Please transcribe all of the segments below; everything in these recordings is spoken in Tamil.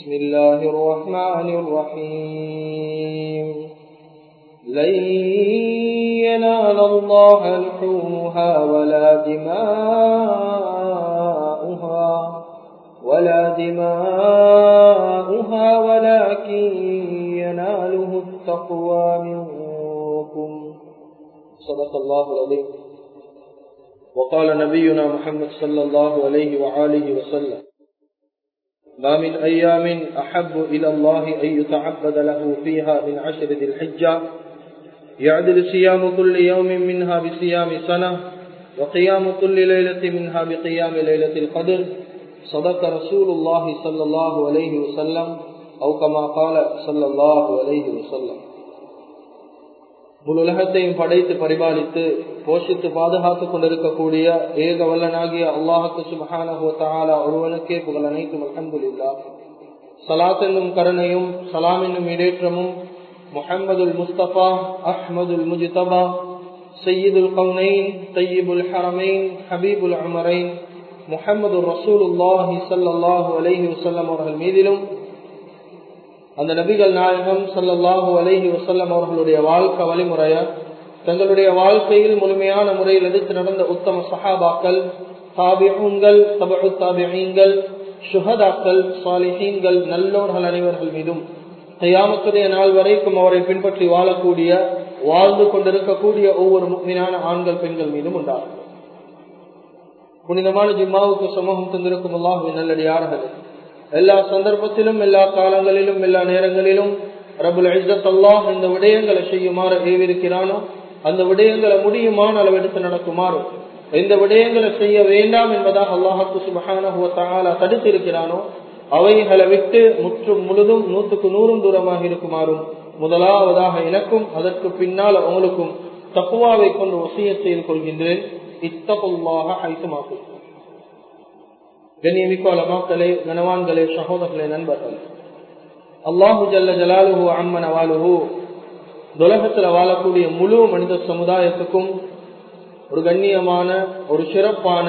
بسم الله الرحمن الرحيم. لن ينال الله لحومها ولا دماؤها ولا دماؤها ولكن يناله التقوى منكم. صدق الله العظيم. وقال نبينا محمد صلى الله عليه وآله وسلم. ما من أيام أحب إلى الله أن يتعبد له فيها من عشر ذي الحجة. يعدل صيام كل يوم منها بصيام سنة وقيام كل ليلة منها بقيام ليلة القدر. صدق رسول الله صلى الله عليه وسلم أو كما قال صلى الله عليه وسلم. முழு உலகத்தையும் படைத்து பரிபாலித்து போஷித்து பாதுகாத்துக் கொண்டிருக்கக்கூடிய ஏக வல்லனாகிய அல்லாஹுக்கு சுபஹானஹுவத்தாலா ஒருவனுக்கே புகழ் அனைத்தும் அல்ஹம்துலில்லா சலாத் என்னும் கருணையும் சலாம் என்னும் இடேற்றமும் முஹம்மதுல் முஸ்தபா அஹ்மதுல் முஜிதபா சையீதுல் கவுனைன் தையீபுல் ஹரமைன் ஹபீபுல் அமரைன் முஹம்மது ரசூலுல்லாஹி சல்லாஹூ அலஹி வசல்லம் அவர்கள் மீதிலும் அந்த நபிகள் நாயகம் சல்லாஹூ அலஹி வசல்லம் அவர்களுடைய வாழ்க்கை வழிமுறைய தங்களுடைய வாழ்க்கையில் முழுமையான முறையில் எடுத்து நடந்த உத்தம சஹாபாக்கள் தாபிஹூன்கள் தபு தாபிஹீன்கள் சுஹதாக்கள் சாலிஹீன்கள் நல்லோர்கள் அனைவர்கள் மீதும் கையாமத்துடைய நாள் வரைக்கும் அவரை பின்பற்றி வாழக்கூடிய வாழ்ந்து கொண்டிருக்கக்கூடிய ஒவ்வொரு முக்மீனான ஆண்கள் பெண்கள் மீதும் உண்டாகும். புனிதமான ஜிம்மாவுக்கு சமூகம் தந்திருக்கும் அல்லாஹுவின் நல்லடியார்களே எல்லா சந்தர்ப்பத்திலும் எல்லா காலங்களிலும் எல்லா நேரங்களிலும் ரபுல் அல்லாஹ் இந்த விடயங்களை செய்யுமாறு ஏவிருக்கிறானோ அந்த விடயங்களை முடியுமான அளவு எடுத்து நடக்குமாறு எந்த விடயங்களை செய்ய வேண்டாம் என்பதாக அல்லாஹாக்கு சுபகான தடுத்திருக்கிறானோ அவைகளை விட்டு முற்றும் முழுதும் நூற்றுக்கு நூறும் தூரமாக இருக்குமாறும் முதலாவதாக எனக்கும் அதற்கு பின்னால் அவங்களுக்கும் தப்புவாவை கொண்டு ஒசிய செய்து கொள்கின்றேன். இத்தகுல்லாக ஐசுமாக்கும் கண்ணியமிக்க மக்களே கனவான்களே சகோதரர்களே நண்பர்கள் அல்லாஹு ஜல்ல ஜலாலுஹு அம்மன அவாலுஹு துலகத்தில் வாழக்கூடிய முழு மனித சமுதாயத்துக்கும் ஒரு கண்ணியமான ஒரு சிறப்பான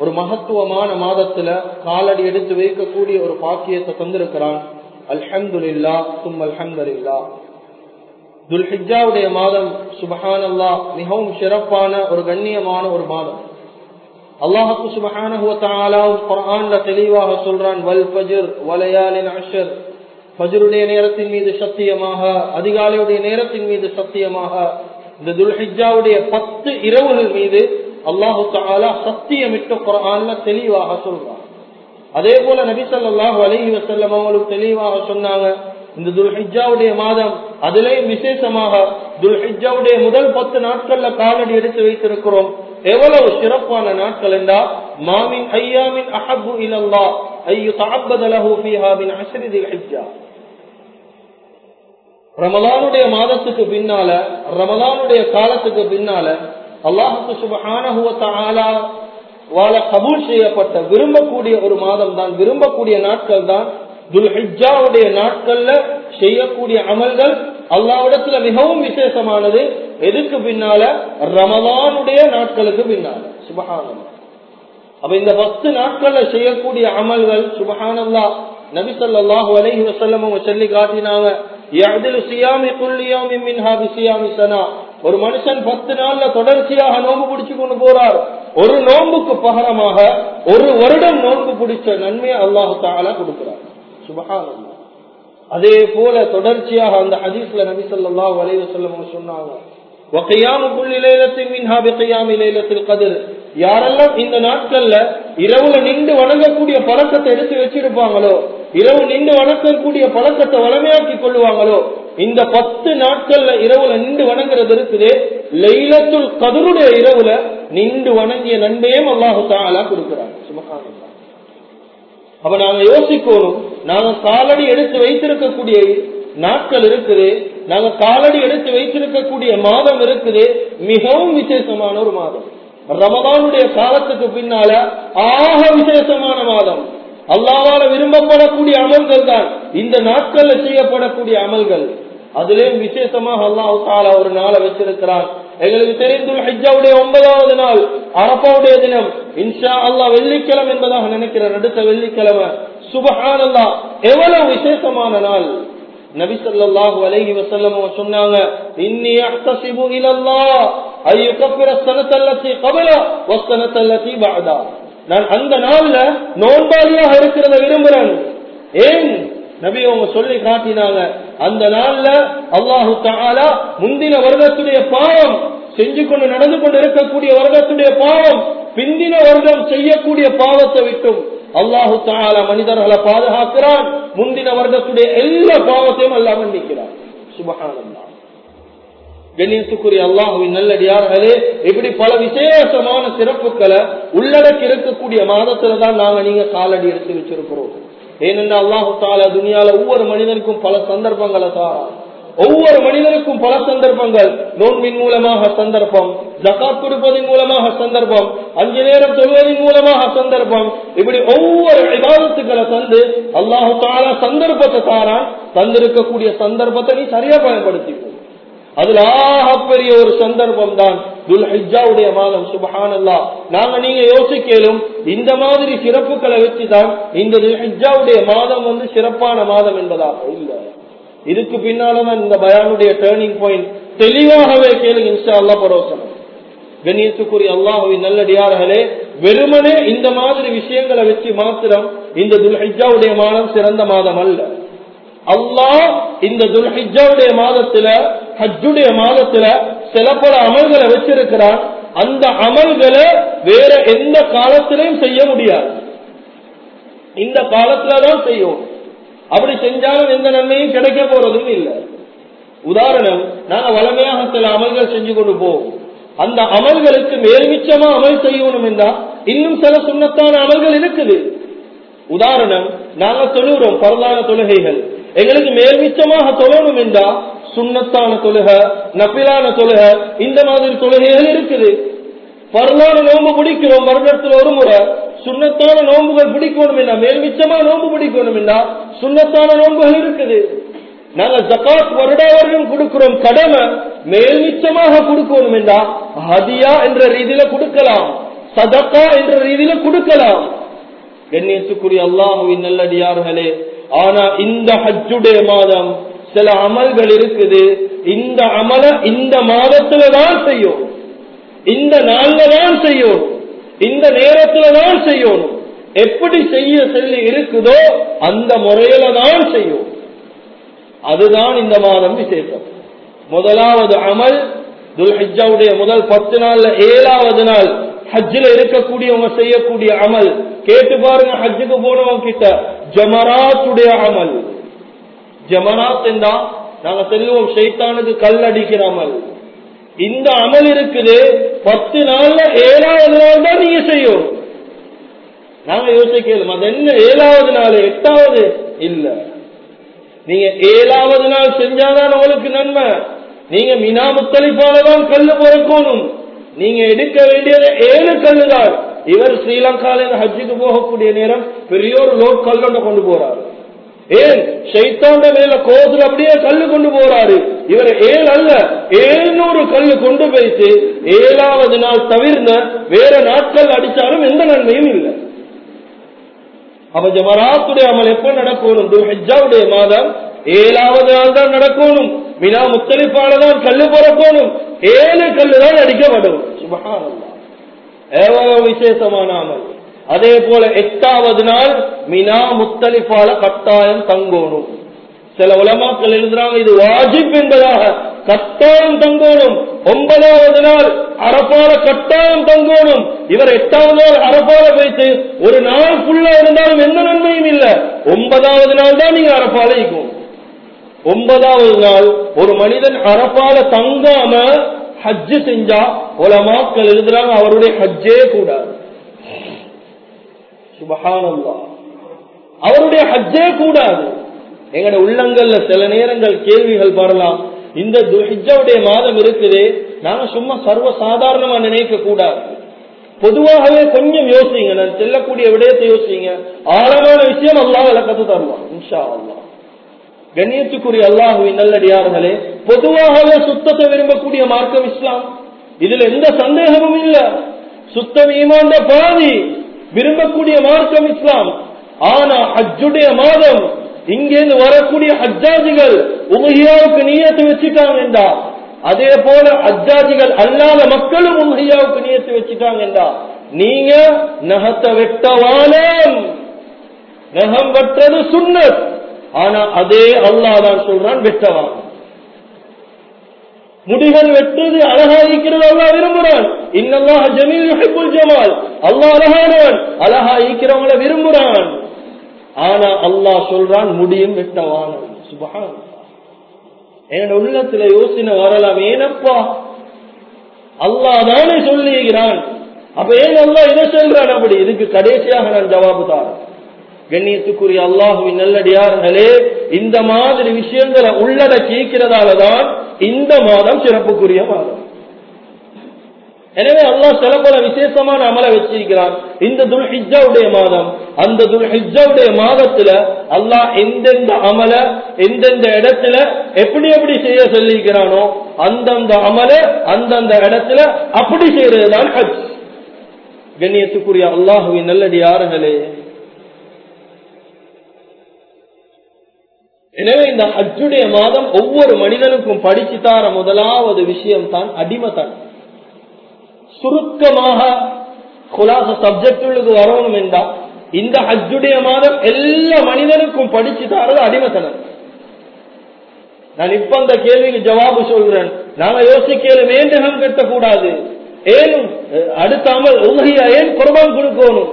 ஒரு மகத்துவமான மாதத்துல காலடி எடுத்து வைக்கக்கூடிய ஒரு பாக்கியத்தை தந்திருக்கிறான் அல்ஹம்துல்லா தும் அல்ஹம்துல்லா துல்ஹிஜாவுடைய மாதம் சுபஹானல்லா மிகவும் சிறப்பான ஒரு கண்ணியமான ஒரு மாதம் அல்லாஹு சுபஹானஹு வதஆலா தெளிவாக சொல்றான் வல் ஃபஜ்ர் வலயாலின் அஷ்ர். ஃபஜ்ருடைய நேரத்தின் மீது சத்தியமாக அதிகாலையுடைய நேரத்தின் மீது சத்தியமாக இந்த துல்ஹிஜாவுடைய பத்து இரவுகள் மீது அல்லாஹு தாலா சத்தியமிட்டு குரான்ல தெளிவாக சொல்றான். அதே போல நபிசல்லாஹு ஸல்லல்லாஹு வசல்லம் அவங்களுக்கு தெளிவாக சொன்னாங்க இந்த துல்ஹிஜாவுடைய மாதம் அதிலேயும் விசேஷமாக துல்ஹிஜாவுடைய முதல் பத்து நாட்கள்ல காலடி எடுத்து வைத்திருக்கிறோம். எவ்வளவு சிறப்பான நாட்கள் என்றா மாமின் ஐயாமின் அஹபு இலல்லா ஐயு தஅப்பதலஹு ஃபீஹா மின் அஷ்ரி ரமலானுடைய மாதத்துக்கு பின்னால ரமலானுடைய காலத்துக்கு பின்னால அல்லாஹுக்கு சுபஹானஹு வாழ கபூல் செய்யப்பட்ட விரும்பக்கூடிய ஒரு மாதம் தான் விரும்பக்கூடிய நாட்கள் தான் துல்ஹிஜாவுடைய நாட்கள்ல செய்யக்கூடிய அமல்கள் அல்லாவிடத்துல மிகவும் விசேஷமானது. எதுக்கு பின்னால? ரமதானுடைய நாட்களுக்கு பின்னால. சுபஹானம் அப்ப இந்த பத்து நாட்கள்ல செய்யக்கூடிய அமல்கள் சுபகானம்லா நபி சொல்லாஹு அலைஹி வசல்லம் அவங்க சொல்லி காட்டினாங்க. ஒரு மனுஷன் பத்து நாள்ல தொடர்ச்சியாக நோன்பு பிடிச்சு கொண்டு போறார். ஒரு நோம்புக்கு பகரமாக ஒரு வருடம் நோன்பு பிடிச்ச நன்மையை அல்லாஹு தாலா கொடுக்கிறார். சுபஹானல்லா அதே போல தொடர்ச்சியாக அந்த ஹதீஸ்ல நபி ஸல்லல்லாஹு அலைஹி வஸல்லம் சொன்னாங்க. யாரெல்லாம் இந்த நாட்கள்ல இரவுல நின்று வணங்கக்கூடிய பழக்கத்தை எடுத்து வச்சிருப்பாங்களோ இரவு நின்று வணங்கக்கூடிய பழக்கத்தை வளமையாக்கி கொள்ளுவாங்களோ இந்த பத்து நாட்கள்ல இரவுல நின்று வணங்குறது இருக்குது லைலத்துல் கதருடைய இரவுல நின்று வணங்கிய நன்மையும் அல்லாஹு தாலா கொடுக்கிறாங்க சுமகானம் அப்ப நாங்க யோசிக்கணும். நாங்க காலடி எடுத்து வைத்திருக்கக்கூடிய நாட்கள் இருக்குது. நாங்க காலடி எடுத்து வைத்திருக்கக்கூடிய மாதம் இருக்குது. மிகவும் விசேஷமான ஒரு மாதம். ரமதானுடைய காலத்துக்கு பின்னால ஆக விசேஷமான மாதம். அல்லாவால விரும்பப்படக்கூடிய அமல்கள் தான். இந்த நாட்கள்ல செய்யப்படக்கூடிய அமல்கள். அதுலேயும் விசேஷமாக அல்லாஹால ஒரு நாளை வச்சிருக்கிறான். எங்களுக்கு தெரிந்துள்ள ஹிஜாவுடைய ஒன்பதாவது நாள் அரப்பாவுடைய தினம். இன்ஷா அல்லா வெள்ளிக்கிழமை என்பதாக நினைக்கிறேன் அடுத்த வெள்ளிக்கிழமை. சுபஹானல்லா எவ்வளவு விசேஷமான நாள். நபி சொல்லாஹு அலஹி வசல்லம் சொன்னாங்க இன்னி அஹ்தசிபு இலல்லா ஐயோ கப்பிர சனத்தல்லத்தி கபலா வசனத்தல்லத்தி பாதா நான் அந்த நாள்ல நோன்பாளியாக இருக்கிறத விரும்புறேன். ஏன்? நபி அவங்க சொல்லி காட்டினாங்க அந்த நாள்ல அல்லாஹு தாலா முந்தின வருடத்துடைய பாவம் செஞ்சு கொண்டு நடந்து கொண்டு இருக்கக்கூடிய வருடத்துடைய பாவம் பிந்தின வருடம் செய்யக்கூடிய பாவத்தை விட்டும் அல்லாஹு தாலா மனிதர்களை பாதுகாக்கிறான். முந்தின வருடத்துடைய எல்லா பாவத்தையும் அல்லா மன்னிக்கிறான். சுபகானந்தா கண்ணியத்துக்குரிய அல்லாஹுவின் நல்லடியார்களே இப்படி பல விசேஷமான சிறப்புகளை உள்ளடக்கி இருக்கக்கூடிய மாதத்துல தான் நாங்க நீங்க காலடி எடுத்து வச்சிருக்கிறோம். ஏனென்றா அல்லாஹு தாலா துனியால ஒவ்வொரு மனிதனுக்கும் பல சந்தர்ப்பங்களை தாரா ஒவ்வொரு மனிதனுக்கும் பல சந்தர்ப்பங்கள். நோன்பின் மூலமாக சந்தர்ப்பம் ஜக்காத் கொடுப்பதன் மூலமாக சந்தர்ப்பம் அஞ்சு நேரம் சொல்வதன் மூலமாக சந்தர்ப்பம். இப்படி ஒவ்வொரு விவாதத்துக்களை தந்து அல்லாஹு தாரா சந்தர்ப்பத்தை தாரா தந்திருக்கக்கூடிய சந்தர்ப்பத்தை நீ சரியா பயன்படுத்திக்கும் அதுல ஆகப்பெரிய ஒரு சந்தர்ப்பம் தான் துல்ஹிஜாவுடைய மாதம் சுபஹானல்லா. நாங்க நீங்க யோசிக்கலும் இந்த மாதிரி சிறப்புகளை வச்சுதான் இந்த துல்ஹிஜாவுடைய மாதம் வந்து சிறப்பான மாதம் என்பதாக இல்லை. இதுக்கு பின்னாலதான் இந்த பயானுடைய டேர்னிங் பாயிண்ட் தெளிவாகவே கேளுங்க இன்ஷா அல்லா பரோசனம். கண்ணியத்துக்குரிய அல்லாஹுவின் நல்லடியார்களே வெறுமனே இந்த மாதிரி விஷயங்களை வச்சு மாத்திரம் இந்த துல்ஹிஜாவுடைய மாதம் சிறந்த மாதம் அல்ல. அல்லாஹ் இந்த துல்ஹிஜாவுடைய மாதத்துல ஹஜ்ஜுடைய மாதத்துல சில பல அமல்களை வச்சிருக்கிறான். அந்த அமல்களை வேற எந்த காலத்திலையும் செய்ய முடியாது. இந்த காலத்துலதான் செய்யும் அப்படி செஞ்சாலும் எந்த நன்மையும் கிடைக்க போறதும் இல்லை. உதாரணம் நாங்க வளமையாக சில அமல்கள் செஞ்சு கொண்டு போவோம். அந்த அமல்களுக்கு மேல்மிச்சமா அமல் செய்யணும் என்றா இன்னும் சில சுண்ணத்தான அமல்கள் இருக்குது. உதாரணம் நாங்க தொழுகிறோம் பரதான தொழுகைகள். எங்களுக்கு மேல்மிச்சமாக தொழணும் என்றா சுண்ணத்தான தொழுக நப்பிலான தொழுக இந்த மாதிரி தொழுகைகள் இருக்குது. பரலான நோம்பு பிடிக்கிறோம் வருடத்தில் ஒரு முறை. சுண்ணத்தான நோன்புகள் பிடிக்கணும் மேல்மிச்சமா நோன்பு பிடிக்கணும் சுண்ணத்தான நோன்புகள் இருக்குது. நாங்க ஜக்காத் வருடா வருடம் கொடுக்கிறோம் கடமை மேல்மிச்சமாக கொடுக்கணும் என்றா ஹதியா என்ற ரீதியில கொடுக்கலாம் சதக்கா என்ற ரீதியில கொடுக்கலாம். கண்ணியத்துக்குரிய அல்லாஹுவின் நல்லடியார்களே ஆனா இந்த ஹஜ்ஜுடைய மாதம் சில அமல்கள் இருக்குது. இந்த அமல இந்த மாதத்துல தான் செய்யும். இந்த நாள்ல தான் செய்யும். இந்த நேரத்துல தான் செய்யணும் எப்படி செய்ய சொல்லி இருக்குதோ அந்த முறையில தான் செய்யும். அதுதான் இந்த மாதம் விசேஷம். முதலாவது அமல் துல்ஹிஜாவுடைய முதல் பத்து நாள்ல ஏழாவது நாள் ஹஜ்ஜில் இருக்கக்கூடியவங்க செய்யக்கூடிய அமல். கேட்டு பாருங்க ஹஜ்ஜுக்கு போனவங்க கிட்ட ஜமராத்துடைய அமல். ஜமராத் என்றா நாங்க தெரியும் ஷைத்தானுக்கு கல் அடிக்கிற அமல். இந்த அமல் இருக்குது பத்து நாள்ல ஏழாவது நாள் தான் நீங்க செய்யும் நாங்க யோசிக்கலாம் அது என்ன ஏழாவது நாள் எட்டாவது? இல்ல. நீங்க ஏழாவது நாள் செஞ்சாதான் உங்களுக்கு நன்மை. நீங்க மினா முத்தளிப்பாலதான் கல்லு பிறக்கணும். நீங்க எடுக்க வேண்டியது ஏழு கல்லுதான். இவர் ஸ்ரீலங்கால ஹஜ்ஜுக்கு போகக்கூடிய நேரம் பெரிய ஒரு லோட் கல்லொண்ட கொண்டு போறாரு. ஏன்? சைத்தாண்ட மேல கோசுல அப்படியே கல்லு கொண்டு போறாரு. இவர் ஏழு அல்ல ஏழ்நூறு கல்லு கொண்டு போயிட்டு ஏழாவது நாள் தவிர்ந்த வேற நாட்கள் அடிச்சாலும் எந்த நன்மையும் இல்லை. அப்ப ஜமராத்துடைய அமல் எப்ப நடக்கணும்? துல்ஹிஜாவுடைய மாதம் ஏழாவது நாள் தான் நடக்கணும். மினா முத்தலிப்பால தான் கல்லு போறக்கணும் ஏழு கல்லு தான் அடிக்கப்படும். சுபகானல்லா எவ்வளவு விசேஷமான அமல். அதே போல எட்டாவது நாள் மினா முத்தலிப்பால கட்டாயம் தங்கோணும். சில உலமாக்கள் எழுதுறாங்க இது வாஜிப் என்பதாக. கட்டாயம் தங்கோணும். ஒன்பதாவது நாள் அரப்பால கட்டாயம் தங்கணும். இவர் எட்டாவது நாள் அரப்பால வைத்து ஒரு நாள் ஃபுல்லா இருந்தாலும் எந்த நன்மையும் இல்ல. ஒன்பதாவது நாள் தான் நீங்க அரப்பால இருக்கும் ஒன்பதாவது நாள் ஒரு மனிதன் அரப்பால தங்காம ஹஜ்ஜு செஞ்சா உலமாக்கள் எழுதுறாங்க அவருடைய ஹஜ்ஜே கூடாது. சுபகானந்தா அவருடைய ஹஜ்ஜே கூடாது. எங்கட உள்ளங்கள்ல சில நேரங்கள் கேள்விகள் வரலாம் இந்த ஹிஜாவுடைய மாதம் இருக்குது. நாங்க சும்மா சர்வ சாதாரணமா நினைக்க கூடாது. பொதுவாகவே கொஞ்சம் யோசிங்க. நான் செல்லக்கூடிய விடயத்தை யோசிங்க. ஆழமான விஷயம் அல்லாஹ் விளக்கத்து தருவான். இன்ஷா அல்லாஹ் கண்ணியத்துக்குரிய அல்லாஹுவின் நல்லடியார்களே பொதுவாகவே சுத்தத்தை விரும்பக்கூடிய மார்க்கம் இஸ்லாம். இதுல எந்த சந்தேகமும் இல்ல. சுத்தம் ஈமாண்ட பாதி. விரும்பக்கூடிய மார்க்கம் இஸ்லாம். ஆனா ஹஜ்ஜுடைய மாதம் இங்கேருந்து வரக்கூடிய ஹஜ்ஜாஜிகள் உமஹியாவுக்கு நீயத்து வச்சுட்டாங்க என்றா? அதே போல அஜாஜிகள் அல்லாத மக்களும் உமஹியாவுக்கு நீயத்து வச்சுட்டாங்க என்றா? நீங்க நகத்தை வெட்டவானம் நகம் வெட்டது சுண்ணத் ஆனா அதே அல்லாஹ் தான் சொல்றான் வெட்டவான் முடிகள் வெட்டுவது அழகா இருக்கிறது அல்லா விரும்புறான் இன்னல்லாஹ் ஜமீல் யுஹிப்புல் ஜமால். அல்லாஹ் அழகானவன். அழகா இருக்கிறவங்களை விரும்புறான் ஆனா அல்லாஹ் சொல்றான் முடியும் வெட்டவான சுபஹான் என்னோட உள்ளத்துல யோசனை வரலாம் ஏனப்பா? அல்லாஹ் தானே சொல்லுகிறான். அப்ப ஏன் அல்லாஹ் இதை சொல்றான் அப்படி? இதுக்கு கடைசியாக நான் ஜவாபு தான் கண்ணியத்துக்குரிய அல்லாஹுவின் நல்லடியார்களே இந்த மாதிரி விஷயங்களை உள்ளடக்கிக்கிறதாலதான் இந்த மாதம் சிறப்புக்குரிய மாதம். எனவே அல்லாஹ் சில பல விசேஷமான அமல வச்சிருக்கிறான் இந்த துல்ஹிஜாவுடைய மாதம். அந்த துல் ஹிஜாவுடைய மாதத்துல அல்லாஹ் எந்தெந்த அமல எந்தெந்த இடத்துல எப்படி எப்படி செய்ய சொல்லியிருக்கிறானோ அந்தந்த அமல அந்தந்த இடத்துல அப்படி செய்யறதுதான் ஹஜ். கண்ணியத்துக்குரிய அல்லாஹுவின் நல்லடியார்களே எனவே இந்த ஹஜ்ஜுடைய மாதம் ஒவ்வொரு மனிதனுக்கும் படிச்சு தார முதலாவது விஷயம் தான் அடிமத்தன். சுருக்கமாக குலாச சப்ஜெக்டுகளுக்கு வரணும் என்றா இந்த ஹஜ்ஜுடைய மாதம் எல்லா மனிதனுக்கும் படிச்சு தாரது அடிமத்தனம் நான் இப்ப அந்த கேள்விக்கு ஜவாபு சொல்றேன். நாங்க யோசிக்கலும் வேண்டகம் கட்டக்கூடாது. ஏன் அடுத்தாமல் உலகையா ஏன் குர்பான் கொடுக்கணும்?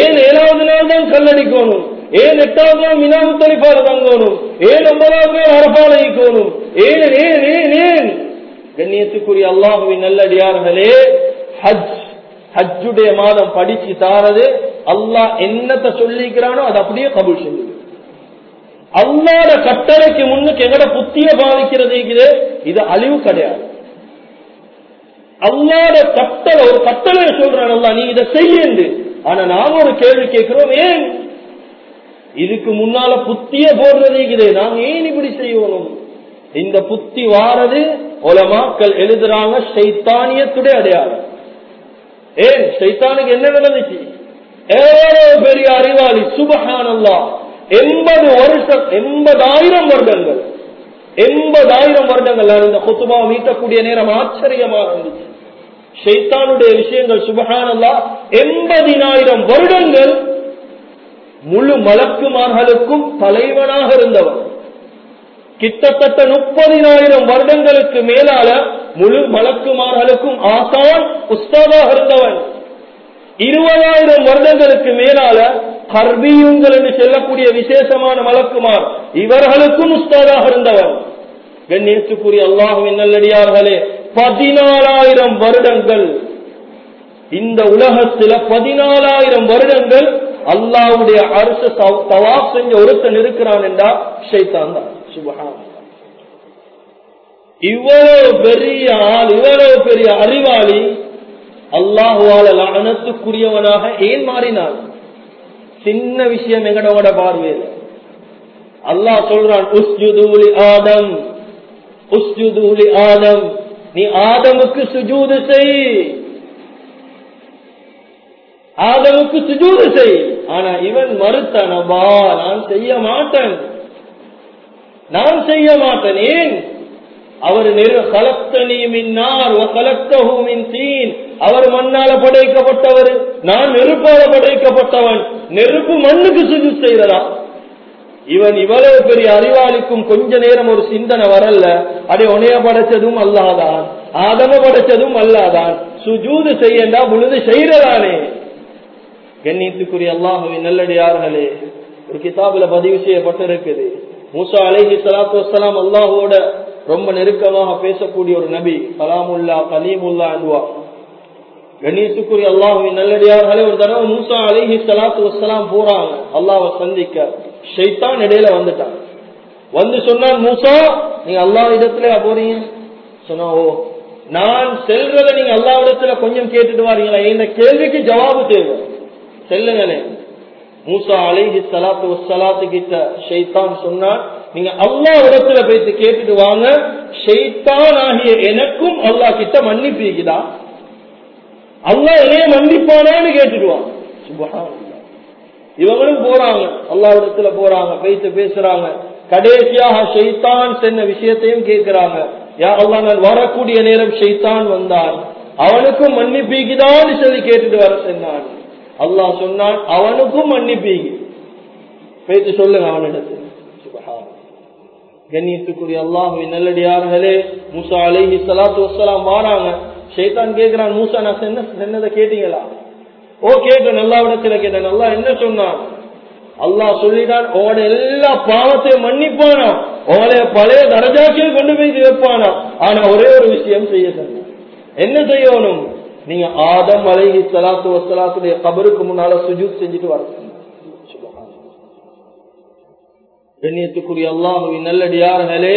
ஏன் ஏழாவது நாள் தான் கல்லடிக்கணும்? ஏன் எட்டாவது நாள் மினாமுத்தலிப்பால தங்கணும்? ஏன் ஒன்பதாவது நாள் அரபால ஈக்கணும்? ஏன் ஏன் ஏன் ஏன்? கண்ணியத்துக்குரிய அல்லாஹுவின் நல்லடியார்களே ஹஜ் ஹஜ்ஜுடைய மாதம் படிச்சு தாரது அல்லாஹ் என்னத்தை சொல்லிக்கிறானோ அது அப்படியே கபுல் செஞ்சு அல்லாத கட்டளைக்கு முன்னுக்கு எங்கட புத்திய பாதிக்கிறது இது அழிவு கிடையாது. அல்லாத கட்டளை ஒரு கட்டளை சொல்றான் அல்லா நீ இதை செய்யுண்டு ஆனா நாங்க ஒரு கேள்வி கேட்கிறோம் ஏன்? இதுக்கு முன்னால புத்திய போடுறதே இருக்குது. நாங்க ஏன் இப்படி செய்யணும்? இந்த புத்தி வாரது உலமாக்கள் எழுதுறாங்க சைத்தானியத்துடைய அடையாளம். ஏன்? சைத்தானுக்கு என்ன நடந்துச்சு? எவ்வளவு பெரிய அறிவாளி சுபஹானல்லா எண்பது வருஷம் எண்பதாயிரம் வருடங்கள் எண்பதாயிரம் வருடங்கள் இந்த குத்துபா மீட்டக்கூடிய நேரம் ஆச்சரியமா இருந்துச்சு. ஷைத்தானுடைய விஷயங்கள் சுபஹானல்லா எண்பதினாயிரம் வருடங்கள் முழு மலக்குமார்களுக்கும் தலைவனாக இருந்தவர். கிட்டத்தட்ட முப்பதினாயிரம் வருடங்களுக்கு மேலால முழு மலக்குமார்களுக்கும் ஆசான் உஸ்தாதாக இருந்தவன். இருபதாயிரம் வருடங்களுக்கு மேலால கர்பியுங்கள் என்று சொல்லக்கூடிய விசேஷமான மலக்குமார் இவர்களுக்கும் உஸ்தாதாக இருந்தவன். கண்ணியத்துக்குரிய அல்லாஹுவின் நல்லடியார்களே பதினாலாயிரம் வருடங்கள். இந்த உலகத்துல பதினாலாயிரம் வருடங்கள் அல்லாவுடைய அரசு தவாப் செஞ்ச ஒருத்தன் இருக்கிறான் என்றா ஷைத்தான் தான். இவ்வளவு பெரிய ஆள் இவ்வளவு பெரிய அறிவாளி அல்லாஹுவால லனத்துக்குரியவனாக ஏன் மாறினான்? சின்ன விஷயம் எங்கடோட பார்வையில். அல்லாஹ் சொல்றான் உஸ்ஜுதூலி ஆதம் உஸ்ஜுதூலி ஆதம் நீ ஆதமுக்கு சுஜூது செய். ஆதமுக்கு சுஜூது செய். ஆனா இவன் மறுத்தனவா நான் செய்ய மாட்டேன். நான் செய்ய மாட்டேன் ஏன் அவர் நெரு கலத்தனி மின்னார் தீன் அவர் மண்ணால படைக்கப்பட்டவர் நான் நெருப்பால படைக்கப்பட்டவன். நெருப்பு மண்ணுக்கு சுஜு செய்யறதா இவன் இவ்வளவு பெரிய அறிவாளிக்கும் கொஞ்ச நேரம் ஒரு சிந்தனை வரல அடே உனைய படைச்சதும் அல்லாதான் ஆதம படைச்சதும் அல்லாதான் சுஜூது செய்யண்டா முழுது செய்யறதானே கண்ணியத்துக்குரிய அல்லாஹுவின் நல்லடியார்களே ஒரு கிதாபுல பதிவு செய்யப்பட்டிருக்குது. மூசா அலைஹி சலாத்து வசலாம் அல்லாஹோட ரொம்ப நெருக்கமாக பேசக்கூடிய ஒரு நபி சலாமுல்லா கலீமுல்லா அன்வா கண்ணியத்துக்குரிய அல்லாஹுவின் நல்லடியார்களே ஒரு தடவை மூசா அலிஹி சலாத்து வசலாம் போறாங்க. அல்லாவை சந்திக்க ஷைத்தான் இடையில வந்துட்டான். வந்து சொன்னான் மூசா நீங்க அல்லா இடத்துல போறீங்க? சொன்னா ஓ நான் செல்றத நீங்க அல்லா இடத்துல கொஞ்சம் கேட்டுட்டு வரீங்களா? இந்த கேள்விக்கு ஜவாபு தேவை. செல்லுங்களே. மூசா அலிஹி சலாத்து வசலாத்து கிட்ட ஷைத்தான் சொன்னா நீங்க அல்லா இடத்துல போயிட்டு கேட்டுட்டு வாங்க ஷெய்தான் ஆகிய எனக்கும் அல்லா கிட்ட மன்னிப்பீக்குதா அல்லா என்னைய மன்னிப்பானான்னு கேட்டுடுவான் இவங்களும் போறாங்க அல்லா இடத்துல போறாங்க பேச பேசுறாங்க. கடைசியாக ஷெய்தான் சென்ன விஷயத்தையும் கேட்கிறாங்க. யா அல்லா நான் வரக்கூடிய நேரம் ஷைத்தான் வந்தான் அவனுக்கும் மன்னிப்பீக்குதான்னு சொல்லி கேட்டுட்டு வர சொன்னான் அல்லாஹ் சொன்னான் அவனுக்கும் மன்னிப்பீங்க. பேச்சு சொல்லுங்க அவனிடத்தில். கண்ணியத்துக்குரிய அல்லாஹுவின் நல்லடியார்களே மூசா அலைஹி சலாத்து வசலாம் வாராங்க. ஷைத்தான் கேட்கிறான் மூசா நான் சென்ன சென்னதை கேட்டீங்களா? ஓ கேட்டேன் நல்லா இடத்துல கேட்டேன். நல்லா என்ன சொன்னான்? அல்லாஹ் சொல்லிட்டான் உங்களோட எல்லா பாவத்தையும் மன்னிப்பானா? உங்களைய பழைய தரஜாக்கே கொண்டு போய் வைப்பானா ஆனா ஒரே ஒரு விஷயம் செய்ய சொன்ன என்ன செய்யணும்? நீங்க ஆதம் அலைஹி சலாத்து வசலாத்துடைய கபருக்கு முன்னால சுஜூத் செஞ்சுட்டு வர கண்ணியத்துக்குரிய அல்லாஹுவின் நல்லடியார்களே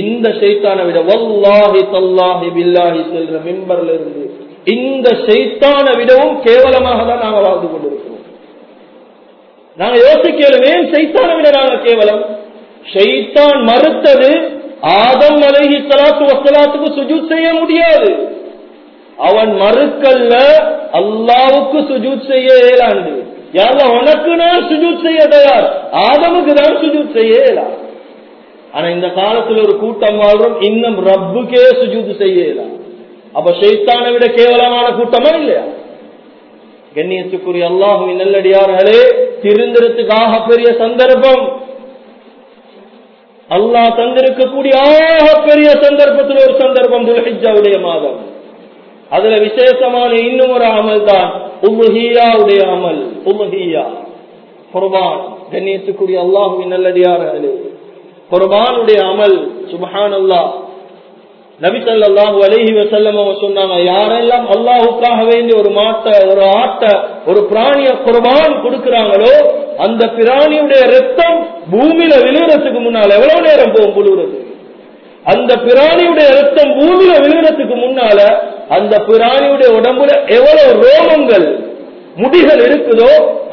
இந்த சைத்தானை விட வல்லாஹி தல்லாஹி பில்லாஹி செல்ற மெம்பர்ல இருந்து இந்த சைத்தானை விடவும் கேவலமாக தான் நாங்கள் வாழ்ந்து கொண்டிருக்கிறோம். நாங்க யோசிக்கலும் ஏன் சைத்தானை விட நாங்க கேவலம்? சைத்தான் மறுத்தது ஆதம் அலைஹி சலாத்து வசலாத்துக்கு சுஜூத் செய்ய முடியாது. அவன் மறுக்கல்ல அல்லாவுக்கு சுஜூத் செய்ய இயலாண்டு யாரு உனக்கு நான் சுஜூத் செய்ய தயார். ஆதமுக்கு தான் சுஜூத் செய்ய இயலா ஆனா இந்த காலத்துல ஒரு கூட்டம் வாழ்றோம் இன்னும் ரப்புக்கே சுஜூது செய்யலாம் அப்ப ஷைத்தானை விட கேவலமான கூட்டமா இல்லையா? கண்ணியத்துக்குரிய அல்லாஹுவின் நல்லடியார்களே திருந்திரத்துக்காக பெரிய சந்தர்ப்பம். அல்லாஹ் தந்திருக்கக்கூடிய ஆக பெரிய சந்தர்ப்பத்தில் ஒரு சந்தர்ப்பம் துல்ஹிஜாவுடைய மாதம். அதுல விசேஷமான இன்னும் ஒரு அமல் தான். உமுஹியாவுடைய அமல். உமுஹியா குர்பான். கண்ணியத்துக்குரிய அல்லாஹுவின் நல்லடியார்களே. குர்பானுடைய அமல். சுபஹான் அல்லா நபி சல்லாஹூ அலஹி வசல்லம் சொன்னாங்க யாரெல்லாம் அல்லாஹுக்காக வேண்டி ஒரு மாட்டை ஒரு ஆட்டை ஒரு பிராணிய குர்பான் கொடுக்கிறாங்களோ அந்த பிராணியுடைய ரத்தம் பூமியில விழுகிறதுக்கு முன்னால எவ்வளவு நேரம் போகும்? புழுகிறது. அந்த பிராணியுடைய ரத்தம் பூமியில விழுகிறதுக்கு முன்னால அந்த பிராணியுடைய உடம்புல எவ்வளவு ரோமங்கள் முடிகள் இருக்குதோ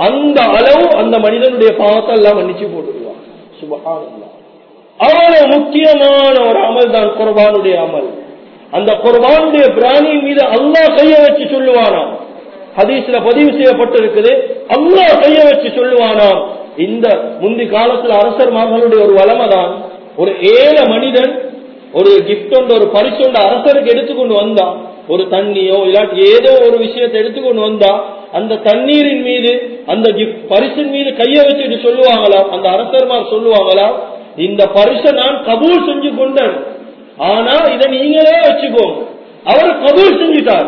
அந்த அளவு அந்த மனிதனுடைய பாவத்தை எல்லாம் மன்னிச்சு போட்டுடுவான். சுபகான அவ்வளவு முக்கியமான ஒரு அமல் தான் குர்பானுடைய அமல். அந்த குர்பானுடைய பிராணியின் மீது அல்லா கைய வச்சு சொல்லுவானாம் ஹதீஸ்ல பதிவு செய்யப்பட்டிருக்குது. அல்லா கைய வச்சு சொல்லுவானாம் இந்த முந்தி காலத்துல அரசர்மார்களுடைய ஒரு வளமை தான் ஒரு ஏழை மனிதன் ஒரு கிஃப்ட் ஒரு பரிசு அரசருக்கு எடுத்துக்கொண்டு வந்தான். ஒரு தண்ணியோ இல்லாட்டி ஏதோ ஒரு விஷயத்தை எடுத்துக்கொண்டு வந்தா அந்த தண்ணீரின் மீது அந்த பரிசின் மீது கைய வச்சுட்டு சொல்லுவாங்களா? அந்த அரசர்மார் சொல்லுவாங்களா? இந்த பரிசை நான் கபூல் செஞ்சு கொண்டேன். ஆனா இதை நீங்களே வச்சுக்கோங்க. அவர் கபூல் செஞ்சுட்டார்.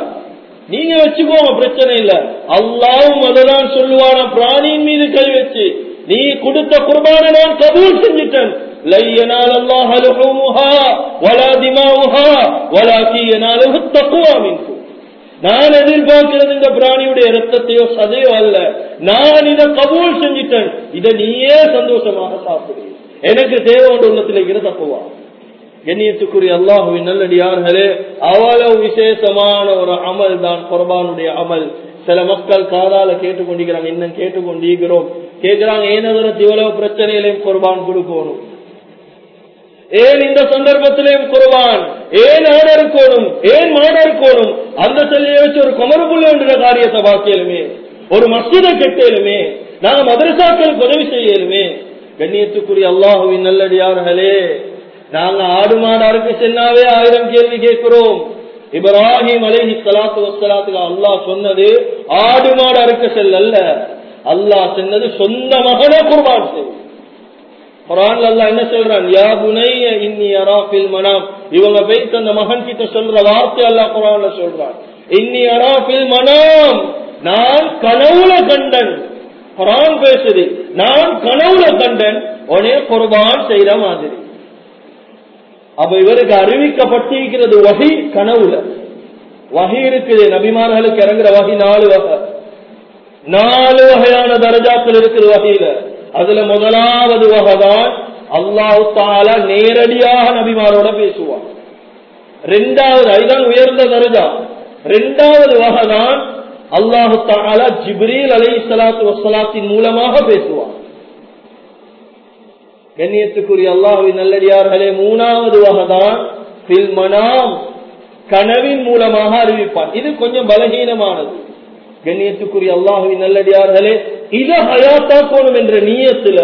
நீங்க வச்சுக்கோங்க பிரச்சனை இல்ல. அல்லாவும் அததான் சொல்லுவான? பிராணியின் மீது கை வச்சு. நீ கொடுத்த குர்பான நான் கபூல் செஞ்சுட்டேன் لن ينال الله لحومها ولا دماؤها ولكن يناله التقوى منكم நான் எதிர்பார்க்கிறது இந்த பிராணியுடைய ரத்தத்தையோ சதையோ அல்ல நான் இதை கபூல் செஞ்சிட்டேன் இதை நீயே சந்தோஷமாக சாப்பிடுவீங்க எனக்கு தேவை உள்ளத்தில் இருக்கிற தப்புவா கண்ணியத்துக்குரிய அல்லாஹுவின் நல்லடியார்களே அவ்வளவு விசேஷமான ஒரு அமல் தான் குர்பானுடைய அமல் சில மக்கள் காதால கேட்டுக்கொண்டிருக்கிறாங்க இன்னும் கேட்டுக்கொண்டிருக்கிறோம் கேட்கிறாங்க ஏனதற்கு இவ்வளவு பிரச்சனையிலையும் குர்பான் கொடுக்கணும்? ஏன் இந்த சந்தர்ப்பத்திலையும் குர்பான்? ஏன் ஆட இருக்கணும்? ஏன் மாட இருக்கணும்? அந்த செல்லியை வச்சு ஒரு குமரபுள்ள என்ற காரியத்தை பார்க்கலுமே ஒரு மசிதை கெட்டலுமே நாங்க மதரசாக்களுக்கு உதவி செய்யலுமே. கண்ணியத்துக்குரிய அல்லாஹுவின் நல்லடியார்களே நாங்க ஆடு மாடு அறுக்க சென்னாவே ஆயிரம் கேள்வி கேட்கிறோம். இப்ராஹிம் அலேஹி சலாத்து வசலாத்துக்கு அல்லாஹ் சொன்னது ஆடு மாடு அறுக்க செல் அல்ல அல்லாஹ் சொன்னது சொந்த மகனே குர்பான் செய் குரான்ல அல்லாஹ் என்ன சொல்றான்? யா புனைய இன்னி அரா ஃபில் மனாம். இவங்க போயிட்டு அந்த மகன் கிட்ட சொல்ற வார்த்தை அல்லாஹ் குரான்ல சொல்றான். இன்னி அரா ஃபில் மனாம். நான் கனவுல கண்டன். குரான் பேசுது. நான் கனவுல கண்டன். உடனே குர்பான் செய்யற மாதிரி. அப்ப இவருக்கு அறிவிக்கப்பட்டிருக்கிறது வகை கனவுல. வகை இருக்குது. நபிமார்களுக்கு இறங்குற வகை நாலு வகை. நாலு வகையான தரஜாக்கள் இருக்கிற வகையில. அதுல முதலாவது வகைதான் அல்லாஹு தால நேரடியாக நபிமாரோட பேசுவான். ரெண்டாவது அதுதான் உயர்ந்த தரஜா. ரெண்டாவது வகைதான் அல்லாஹு தாலா ஜிப்ரீல் அலை சலாத்து வசலாத்தின் மூலமாக பேசுவான். கண்ணியத்துக்குரிய அல்லாஹுவின் நல்லடியார்களே மூணாவது வகைதான் மனாம் கனவின் மூலமாக அறிவிப்பான். இது கொஞ்சம் பலகீனமானது. கண்ணியத்துக்குரிய அல்லாஹுவின் நல்லடியார்களே இத ஹயாத்தாக்கணும் என்ற நீயத்துல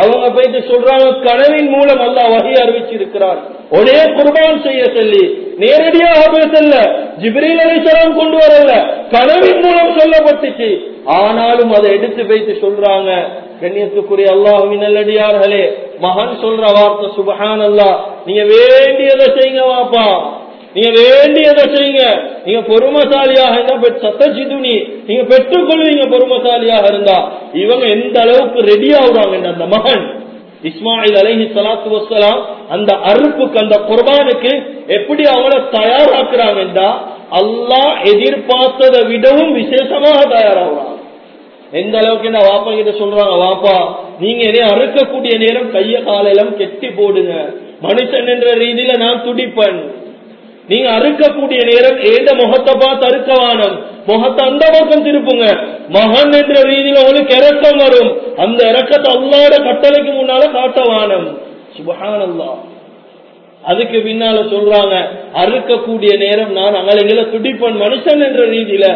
அவங்க போயிட்டு சொல்றாங்க கனவின் மூலம் அல்லாஹ் வகை அறிவிச்சிருக்கிறான். ஒரே குர்பான் செய்ய சொல்லி நேரடியாக பேசல ஜிப்ரீல் அலிசலாம் கொண்டு வரல. கனவின் மூலம் சொல்லப்பட்டுச்சு. ஆனாலும் அதை எடுத்து வைத்து சொல்றாங்க கண்ணியத்துக்குரிய அல்லாஹுவின் நல்லடியார்களே மகன் சொல்ற வார்த்தை சுபஹான் அல்லா நீங்க வேண்டியதை செய்யுங்க வாப்பா. நீங்க வேண்டியதை செய்யுங்க. நீங்க பொறுமசாலியாக இருந்தா சத்தஜிதுனி நீங்க பெற்றுக்கொள்வீங்க பொறுமசாலியாக இருந்தா. இவங்க எந்த அளவுக்கு ரெடி ஆகுறாங்க அந்த மகன். இஸ்மாயில் அலஹி சலாத்து வசலாம் அந்த அறுப்புக்கு அந்த குர்பானுக்கு எப்படி அவங்கள தயாராக்குறாங்கன்றா அல்லாஹ் எதிர்பார்த்ததை விடவும் விசேஷமாக தயாராகிறாங்க எந்த அளவுக்கு என்ன வாப்பா கிட்ட சொல்றாங்க வாப்பா நீங்க என்னை அறுக்கக்கூடிய நேரம் கைய காலையெல்லாம் கெட்டி போடுங்க. மனுஷன் என்ற ரீதியில நான் துடிப்பேன். நீங்க அறுக்கக்கூடிய நேரம் ஏந்த முகத்தை பார்த்து அறுக்க வானம் முகத்தை அந்த பக்கம் திருப்புங்க. மகன் என்ற ரீதியில உங்களுக்கு இறக்கம் வரும். அந்த இறக்கத்தை அல்லாட கட்டளைக்கு முன்னால காட்ட வானம் அதுக்கு பின்னால சொல்றாங்க அறுக்கக்கூடிய நேரம் நான் அங்கலைங்கள துடிப்பன் மனுஷன் என்ற ரீதியில.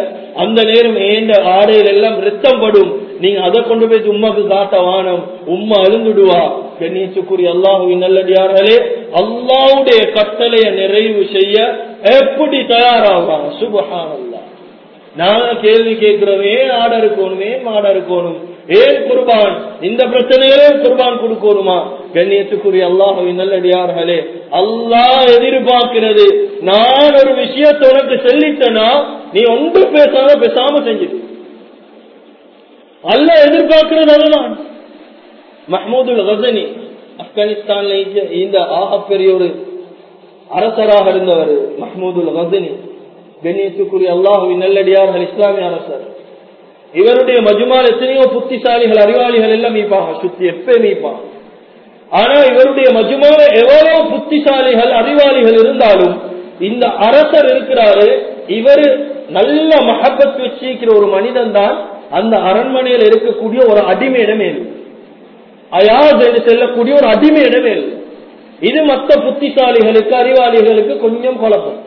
அந்த நேரம் ஏண்ட ஆடையில் எல்லாம் ரத்தம் படும். நீங்க அதை கொண்டு போய் உம்மாக்கு காட்ட வானம் உம்மா அழுந்துடுவா. கண்ணியத்துக்குரிய அல்லாஹுவின் நல்லடியார்களே அல்லாவுடைய கட்டளையை நிறைவு செய்ய எப்படி தயாராகிறாங்க? சுபஹான் அல்லா நாங்க கேள்வி கேட்கிறோம் ஏன் ஆடை இருக்கணும் ஏன் மாடை இருக்கணும் ஏன் குர்பான்? இந்த பிரச்சனைகளே குர்பான் கொடுக்கணுமா? கண்ணியத்துக்குரிய அல்லாஹுவின் நல்லடியார்களே அல்லாஹ் எதிர்பார்க்கிறது. நான் ஒரு விஷயத்தை உனக்கு சொல்லிட்டேன்னா நீ ஒன்று பேசாம பேசாம செஞ்சிட்டு அல்ல எதிர்பார்க்கிறது அதுதான் மஹமூதுல் கசனி ஆப்கானிஸ்தான்ல இந்த ஆகப்பெரிய ஒரு அரசராக இருந்தவர் மஹமூதுல் கசனி கண்ணியத்துக்குரிய அல்லாஹுவின் நல்லடியார்கள் இஸ்லாமிய அரசர் இவருடைய மஜுமால் எத்தனையோ புத்திசாலிகள் அறிவாளிகள் எல்லாம் மீப்பாங்க சுத்தி எப்பே மீப்பாங்க ஆனா இவருடைய மஜுமால எவ்வளவு புத்திசாலிகள் அறிவாளிகள் இருந்தாலும் இந்த அரசர் இருக்கிறாரு இவர் நல்ல மகப்பத் வச்சிருக்கிற ஒரு மனிதன் தான் அந்த அரண்மனையில் இருக்கக்கூடிய ஒரு அடிமை இடமேல். அயாஸ் என்று செல்லக்கூடிய ஒரு அடிமை இடமேல். இது மற்ற புத்திசாலிகளுக்கு அறிவாளிகளுக்கு கொஞ்சம் குழப்பம்.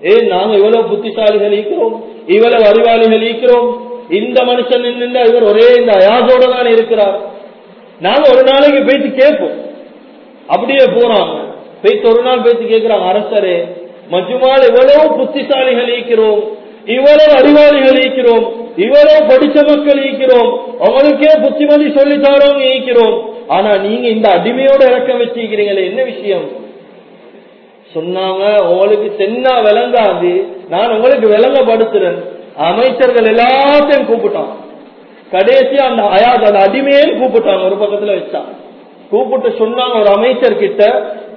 ஏன் நாங்க இவ்வளவு புத்திசாலிகள் இருக்கிறோம் இவ்வளவு அறிவாளிகள் இருக்கிறோம் இந்த மனுஷன் நின்று இவர் ஒரே இந்த அயாசோட தான் இருக்கிறார். நாங்க ஒரு நாளைக்கு பேச்சு கேட்போம். அப்படியே போறாங்க. போயிட்டு ஒரு நாள் போயிட்டு கேட்கிறாங்க அரசரே மஜுமால் எவ்வளவு புத்திசாலிகள் இருக்கிறோம் இவ்வளவு அறிவாளிகள் ஈக்கிறோம் இவ்வளவு படிச்ச மக்கள் ஈக்கிறோம் அவங்களுக்கே புத்திமதி சொல்லி ஈக்கிறோம் ஆனா நீங்க இந்த அடிமையோட இறக்க வச்சிருக்கிறீங்களே என்ன விஷயம்? சொன்னாங்க உங்களுக்கு சென்னா விளங்காது நான் உங்களுக்கு விளங்கப்படுத்துறேன். அமைச்சர்கள் எல்லாத்தையும் கூப்பிட்டான். கடைசியா அந்த அயாது அந்த கூப்பிட்டாங்க ஒரு பக்கத்துல வச்சான். கூப்பிட்டு சொன்னாங்க ஒரு அமைச்சர் கிட்ட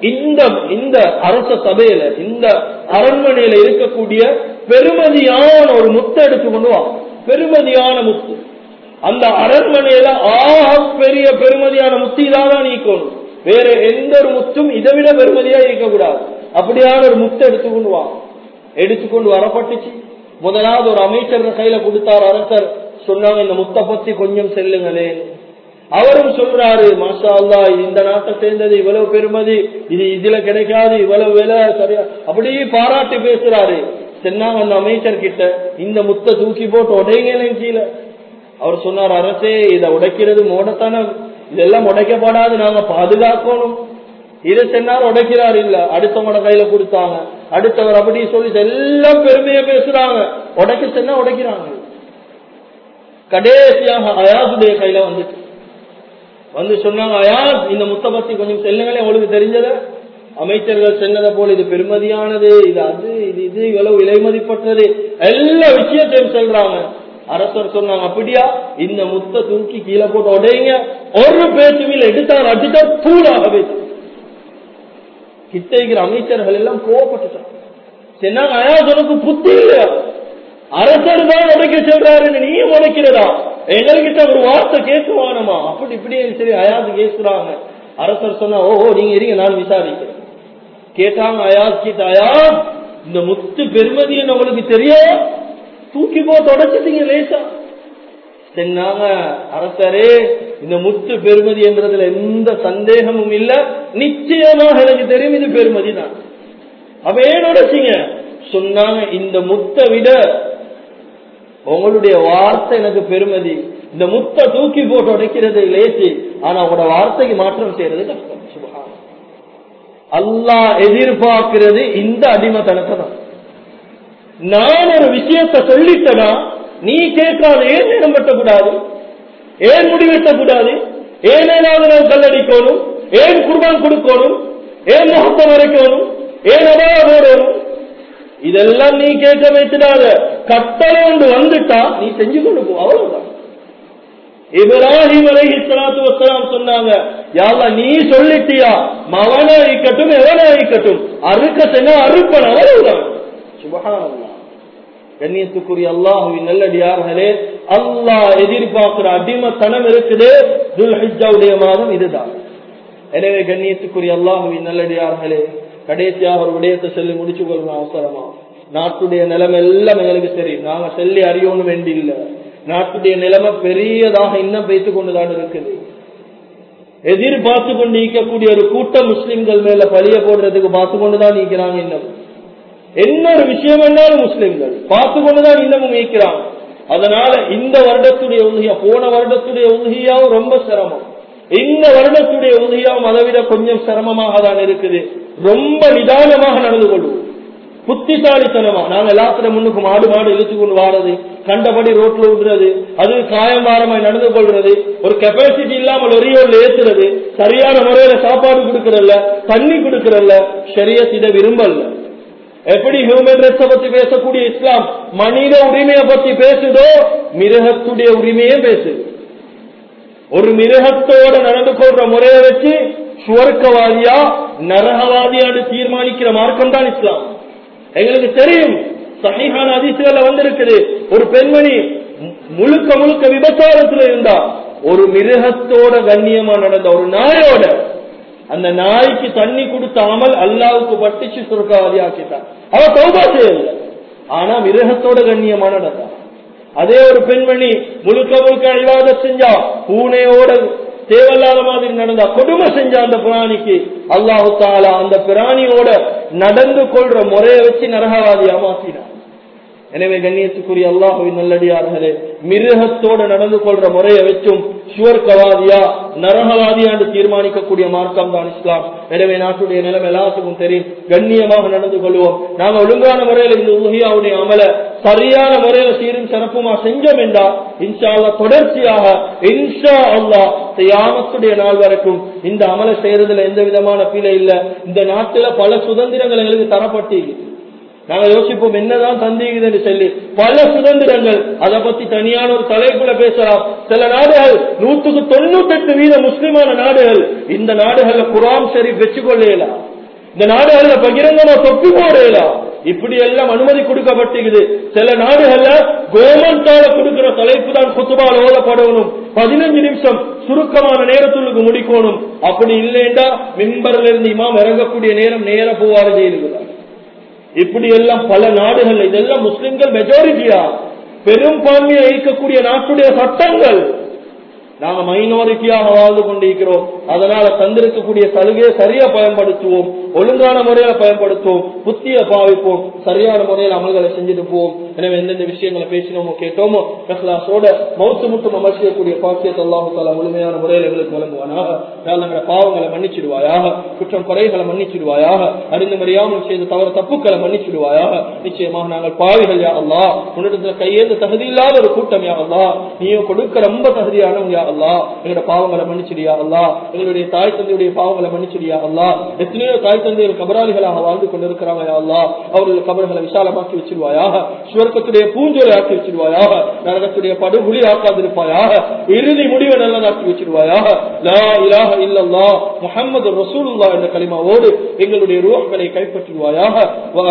இந்த இந்த அரச சபையில இந்த அரண்மனையில இருக்கக்கூடிய பெருமதியான ஒரு முத்தை எடுத்து கொண்டு வா. பெருமதியான முத்து. அந்த அரண்மனையில ஆக பெரிய பெருமதியான முத்து இதான் நீக்கணும் வேற எந்த ஒரு முத்தும் இதை விட பெருமதியா இருக்கக்கூடாது. அப்படியான ஒரு முத்தை எடுத்துக்கொண்டு வா. எடுத்துக்கொண்டு வரப்பட்டுச்சு. முதலாவது ஒரு அமைச்சர் கையில கொடுத்தார் அரசர். சொன்னாங்க இந்த முத்தை பத்தி கொஞ்சம் செல்லுங்களேன். அவரும் சொல்றாரு மாஷா அல்லா இந்த நாட்டை சேர்ந்தது இவ்வளவு பெருமதி இது இதுல கிடைக்காது இவ்வளவு விலை சரியா? அப்படியே பாராட்டி பேசுறாரு. சென்னா வந்த அமைச்சர் கிட்ட இந்த முத்தை தூக்கி போட்டு உடைங்களேன் கீழே. அவர் சொன்னார் அரசே இதை உடைக்கிறது மோடத்தனம். இதெல்லாம் உடைக்கப்படாது நாங்க பாதுகாக்கணும். இதை சென்னார் உடைக்கிறார் இல்ல அடுத்தவங்க கையில கொடுத்தாங்க. அடுத்தவர் அப்படி சொல்லி எல்லாம் பெருமையா பேசுறாங்க. உடைக்க சென்னா உடைக்கிறாங்க. கடைசியாக அயாசுடைய கையில வந்துச்சு. வந்து சொன்னாங்க யார் இந்த முத்த பத்தி கொஞ்சம் செல்லுங்களே உங்களுக்கு தெரிஞ்சத? அமைச்சர்கள் சென்னதை போல இது பெருமதியானது இது அது இது இது இவ்வளவு விலை மதிப்பற்றது. எல்லா விஷயத்தையும் சொல்றாங்க. அரசர் சொன்னாங்க அப்படியா? இந்த முத்த தூக்கி கீழே போட்டு உடையுங்க ஒரு பேச்சுமில் எடுத்தார் அடித்தா தூளாக பேசு கிட்ட அமைச்சர்கள் எல்லாம் கோவப்பட்டுட்டாங்க. சொன்னாங்க அயாஸ் உனக்கு புத்தி இல்லையா? அரசர் தான் உடைக்க சொல்றாருன்னு நீ உடைக்கிறதா? எங்ககிட்ட ஒரு வார்த்தை கேட்குவானுமா அப்படி இப்படியே சரி அயாது கேட்கிறாங்க அரசர் சொன்னா ஓஹோ நீங்க இருங்க நான் விசாரிக்கிறேன். கேட்டாங்க அயாஸ் கிட்ட அயா இந்த முத்து பெருமதி என்ன உங்களுக்கு தெரியும்? தூக்கி போ தொடச்சிட்டீங்க லேசா. சென்னாங்க அரசரே இந்த முத்து பெருமதி என்றதுல எந்த சந்தேகமும் இல்ல. நிச்சயமாக எனக்கு தெரியும் இது பெருமதி தான் அவ ஏன் சொன்னாங்க இந்த முத்தை விட உங்களுடைய வார்த்தை எனக்கு பெருமதி. இந்த முத்தை தூக்கி போட்டு உடைக்கிறது லேசி ஆனா உங்களோட வார்த்தைக்கு மாற்றம் செய்யறது கஷ்டம். சுபஹான் அல்லாஹ் எதிர்பார்க்கிறது இந்த அடிமத்தனத்தை தான் நான் ஒரு விஷயத்தை சொல்லிட்டனா நீ கேட்காத ஏன் நேரம் வெட்டக்கூடாது? ஏன் முடிவெட்டக்கூடாது ஏன் ஏதாவது நான் கல்லடிக்கணும்? ஏன் குர்பான் கொடுக்கணும்? ஏன் முகத்தை வரைக்கணும் ஏன் அதாவது போடணும் இதெல்லாம் நீ கேட்க வைத்துடாத. கட்டளை ஒன்று வந்துட்டா நீ செஞ்சு கொண்டு போ அவ்வளவுதான். இப்ராஹிம் அலை இஸ்லாத்து வசலாம் சொன்னாங்க யாரா நீ சொல்லிட்டியா? மவனா இருக்கட்டும் எவனா இருக்கட்டும் அறுக்க சென்னா அறுப்பன். அவ்வளவுதான். சுபகானல்லா கண்ணியத்துக்குரிய அல்லாஹுவின் நல்லடியார்களே அல்லாஹ் எதிர்பார்க்கிற அடிமத்தனம் இருக்குது. துல்ஹிஜாவுடைய மாதம் இதுதான். எனவே கண்ணியத்துக்குரிய அல்லாஹுவின் நல்லடியார்களே கடைசியாக ஒரு விடயத்தை சொல்லி முடிச்சு கொள்ளணும் அவசரமா. நாட்டுடைய நிலைமை எல்லாம் எங்களுக்கு சரி. நாங்க சொல்லி அறியணும் வேண்டி இல்லை நாட்டுடைய நிலைமை பெரியதாக இன்னும் வைத்துக் கொண்டுதான் இருக்குது. எதிர்பார்த்து கொண்டு நீக்கக்கூடிய ஒரு கூட்டம் முஸ்லிம்கள் மேல பழிய போடுறதுக்கு பார்த்து கொண்டுதான் நீக்கிறாங்க இன்னும். என்ன ஒரு விஷயம் என்னாலும் முஸ்லிம்கள் பார்த்து கொண்டுதான் இன்னமும் நீக்கிறாங்க. அதனால இந்த வருடத்துடைய உதவியா போன வருடத்துடைய உதவியாவும் ரொம்ப சிரமம். இந்த வருடத்துடைய உதயம் அதை விட கொஞ்சம் சிரமமாக தான் இருக்குது. ரொம்ப நிதானமாக நடந்து கொள்வோம். புத்திசாலித்தனமா. நாங்க எல்லாத்துல முன்னுக்கு மாடு மாடு இழுத்து கொண்டு வாடுறது கண்டபடி ரோட்ல விடுறது அது காயம்பாரமாய் நடந்து கொள்றது ஒரு கெப்பாசிட்டி இல்லாமல் ஒரே ஏத்துறது சரியான முறையில சாப்பாடு கொடுக்கறல்ல தண்ணி கொடுக்கறல்ல சரியத்திட விரும்பல எப்படி ஹியூமன் ரைட்ஸ பத்தி பேசக்கூடிய இஸ்லாம்? மனித உரிமையை பத்தி பேசுதோ மிருகத்துடைய உரிமையே பேசுது. ஒரு மிருகத்தோட நடந்து கொள்ற முறையை வச்சு சுவர்க்கவாதியா நரகவாதியான்னு தீர்மானிக்கிற மார்க்கம் தான் இஸ்லாம். எங்களுக்கு தெரியும் சஹிஹான அதிசயல வந்திருக்குது. ஒரு பெண்மணி முழுக்க முழுக்க விபச்சாரத்துல இருந்தா ஒரு மிருகத்தோட கண்ணியமா நடந்த ஒரு நாயோட அந்த நாய்க்கு தண்ணி கொடுத்தாமல் அல்லாவுக்கு பட்டிச்சு சுருக்காவதி ஆக்கிட்டான். அவ தௌபா செய்யல. ஆனா மிருகத்தோட கண்ணியமா நடந்தா. அதே ஒரு பெண்மணி முழுக்க முழுக்க அழிவாத செஞ்சா பூனையோட தேவையில்லாத மாதிரி நடந்தா கொடுமை செஞ்சா அந்த பிராணிக்கு அல்லாஹு தாலா அந்த பிராணியோட நடந்து கொள்ற முறையை வச்சு நரகவாதியா மாத்தினான் எனவே கண்ணியத்துக்குரிய அல்லாஹுவின் நல்லடியார்களே மிருகத்தோடு நடந்து கொள்ற முறையை வச்சும் சுவர்க்கவாதியா நரகவாதியாண்டு தீர்மானிக்கக்கூடிய மார்க்கம் தான் இஸ்லாம். எனவே நாட்டுடைய நிலம் எல்லாத்துக்கும் தெரியும். கண்ணியமாக நடந்து கொள்வோம். நாங்க ஒழுங்கான முறையில இந்த உலகியாவுடைய அமல சரியான முறையில சீரும் சிறப்புமா செஞ்சோம் என்றா இன்ஷா அல்லா தொடர்ச்சியாக இன்ஷா அல்லா தியாமத்துடைய நாள் வரைக்கும் இந்த அமலை செய்யறதுல எந்த விதமான பிழை இல்ல. இந்த நாட்டுல பல சுதந்திரங்கள் எங்களுக்கு தரப்பட்டீங்க. நாங்க யோசிப்போம் என்னதான் சந்தேகிதன்னு சொல்லி. பல சுதந்திரங்கள் அதை பத்தி தனியான ஒரு தலைப்புல பேசலாம். சில நாடுகள் நூத்துக்கு தொண்ணூத்தி எட்டு வீத முஸ்லிமான நாடுகள் இந்த நாடுகள்ல குரான் சரி கொள்ளையலாம் இந்த நாடுகள்ல பகிரங்கமா தொப்பி போடையலாம் இப்படி எல்லாம் அனுமதி கொடுக்கப்பட்டிருக்குது. சில நாடுகள்ல கோமந்தால கொடுக்கிற தலைப்பு தான் குத்துபால் ஓதப்படணும். பதினஞ்சு நிமிஷம் சுருக்கமான நேரத்துக்கு முடிக்கணும். அப்படி இல்லைண்டா மிம்பர்ல இருந்து இமாம் இறங்கக்கூடிய நேரம் நேர போவாறு செய்திருக்கிறார். இப்படி எல்லாம் பல நாடுகள் இதெல்லாம் முஸ்லிம்கள் மெஜாரிட்டியா பெரும்பான்மையை இருக்கக்கூடிய நாட்டுடைய சட்டங்கள் நாம மைனாரிட்டியாக வாழ்ந்து கொண்டிருக்கிறோம். அதனால தந்திருக்கக்கூடிய சலுகையை சரியா பயன்படுத்துவோம். ஒழுங்கான முறையில பயன்படுத்துவோம். புத்திய பாவிப்போம். சரியான முறையில் அமல்களை செஞ்சுட்டு போவோம். எனவே எந்தெந்த விஷயங்களை பேசினோமோ கேட்டோமோ இஹ்லாசோட மௌத்து மட்டும் அமல் செய்யக்கூடிய பாக்கியத்தை அல்லாஹு தாலா முழுமையான முறையில் எங்களுக்கு வழங்குவானாக. எங்களை பாவங்களை மன்னிச்சிடுவாயாக குற்றம் குறைகளை மன்னிச்சிடுவாயாக அறிந்து மறியாமல் செய்த தவறு தப்புக்களை மன்னிச்சிடுவாயாக. நிச்சயமாக நாங்கள் பாவிகள் யா அல்லா உன்னிடத்துல கையேந்த தகுதி இல்லாத ஒரு கூட்டம் யா அல்லா நீயும் கொடுக்க ரொம்ப தகுதியானவங்க யா அல்லா எங்களோட பாவங்களை மன்னிச்சிடியா அல்லா எங்களுடைய தாய் தந்தையுடைய பாவங்களை மன்னிச்சிடியா அல்லா எத்தனையோ தாய் தந்தையர் கபராளிகளாக வாழ்ந்து கொண்டிருக்கிறாங்க யா அல்லா அவர்கள் கபர்களை விசாலமாக்கி வச்சிருவாயாக. சுவர்க்கத்துடைய பூஞ்சோலை ஆக்கி வச்சிருவாயாக நரகத்துடைய படுகுழி ஆக்காதிருப்பாயாக இறுதி முடிவை நல்லதாக்கி வச்சிருவாயாக. லா இலாக இல்லல்லா முகமது ரசூல்லா என்ற கலிமாவோடு எங்களுடைய ரூஹ்களை கைப்பற்றுவாயாக.